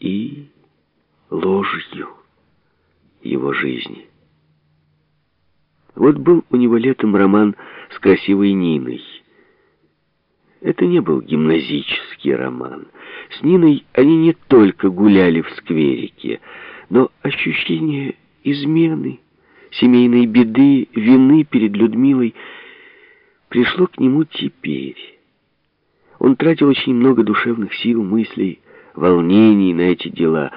и ложью его жизни. Вот был у него летом роман с красивой Ниной. Это не был гимназический роман. С Ниной они не только гуляли в скверике, но ощущение измены, семейной беды, вины перед Людмилой пришло к нему теперь. Он тратил очень много душевных сил, мыслей, волнений на эти дела.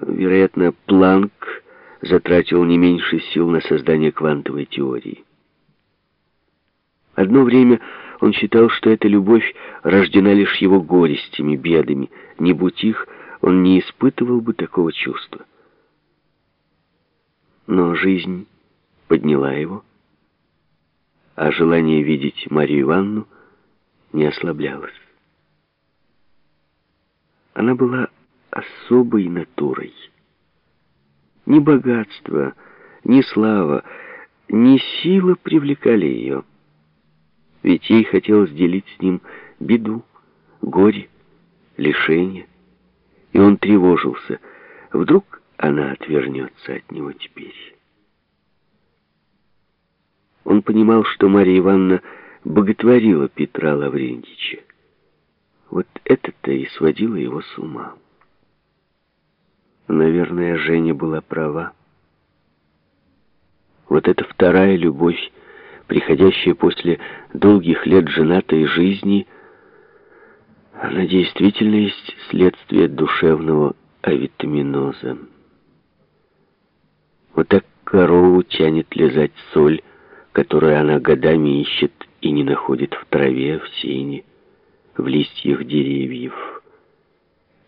Вероятно, Планк затратил не меньше сил на создание квантовой теории. Одно время он считал, что эта любовь рождена лишь его горестями, бедами. Не будь их, он не испытывал бы такого чувства. Но жизнь подняла его, а желание видеть Марию Ивановну не ослаблялось. Она была особой натурой. Ни богатство, ни слава, ни сила привлекали ее. Ведь ей хотелось делить с ним беду, горе, лишение. И он тревожился. Вдруг она отвернется от него теперь. Он понимал, что Мария Ивановна боготворила Петра Лаврентича. Вот это-то и сводило его с ума. Наверное, Женя была права. Вот эта вторая любовь, приходящая после долгих лет женатой жизни, она действительно есть следствие душевного авитаминоза. Вот так корову тянет лизать соль, которую она годами ищет и не находит в траве, в сене, в листьях деревьев.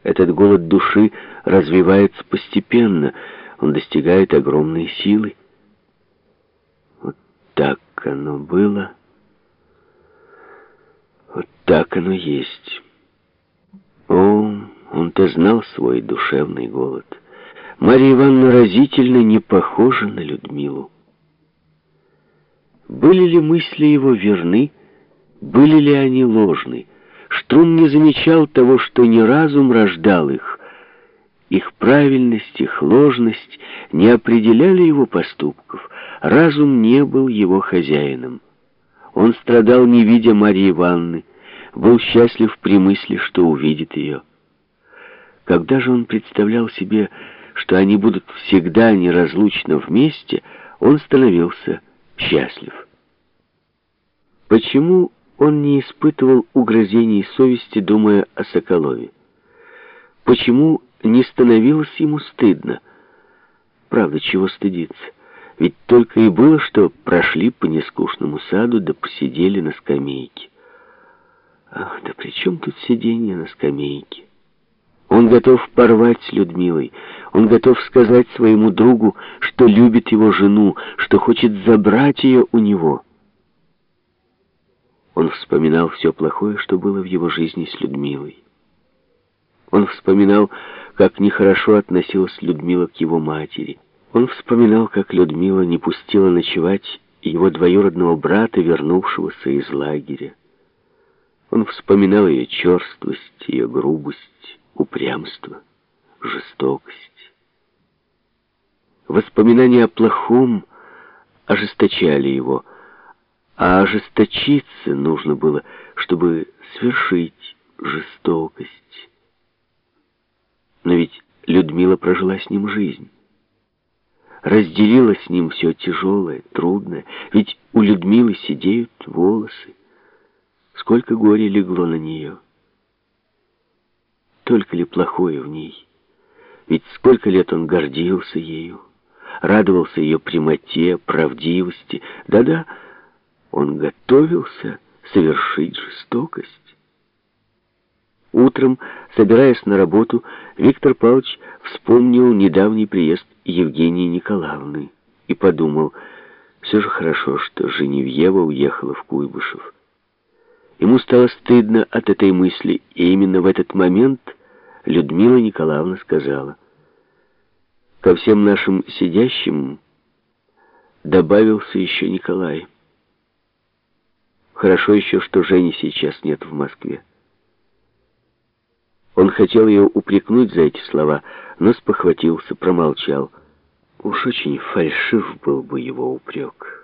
Этот голод души развивается постепенно, он достигает огромной силы. Вот так оно было, вот так оно есть. О, он-то знал свой душевный голод. Марья Ивановна разительно не похожа на Людмилу. Были ли мысли его верны, были ли они ложны? Штрум не замечал того, что не разум рождал их. Их правильность, их ложность не определяли его поступков. Разум не был его хозяином. Он страдал, не видя Марии Ивановны, был счастлив при мысли, что увидит ее. Когда же он представлял себе, что они будут всегда неразлучно вместе, он становился счастлив. Почему он не испытывал угрызений совести, думая о Соколове. Почему не становилось ему стыдно? Правда, чего стыдиться? Ведь только и было, что прошли по нескучному саду, да посидели на скамейке. Ах, да при чем тут сиденье на скамейке? Он готов порвать с Людмилой. Он готов сказать своему другу, что любит его жену, что хочет забрать ее у него. Он вспоминал все плохое, что было в его жизни с Людмилой. Он вспоминал, как нехорошо относилась Людмила к его матери. Он вспоминал, как Людмила не пустила ночевать его двоюродного брата, вернувшегося из лагеря. Он вспоминал ее черствость, ее грубость, упрямство, жестокость. Воспоминания о плохом ожесточали его, а ожесточиться нужно было, чтобы свершить жестокость. Но ведь Людмила прожила с ним жизнь. Разделила с ним все тяжелое, трудное. Ведь у Людмилы сидеют волосы. Сколько горя легло на нее. Только ли плохое в ней? Ведь сколько лет он гордился ею, радовался ее прямоте, правдивости. Да-да, он готовился совершить жестокость. Утром, собираясь на работу, Виктор Павлович вспомнил недавний приезд Евгении Николаевны и подумал, все же хорошо, что Женевьева уехала в Куйбышев. Ему стало стыдно от этой мысли, и именно в этот момент Людмила Николаевна сказала, «Ко всем нашим сидящим добавился еще Николай». Хорошо еще, что Жени сейчас нет в Москве. Он хотел ее упрекнуть за эти слова, но спохватился, промолчал. Уж очень фальшив был бы его упрек.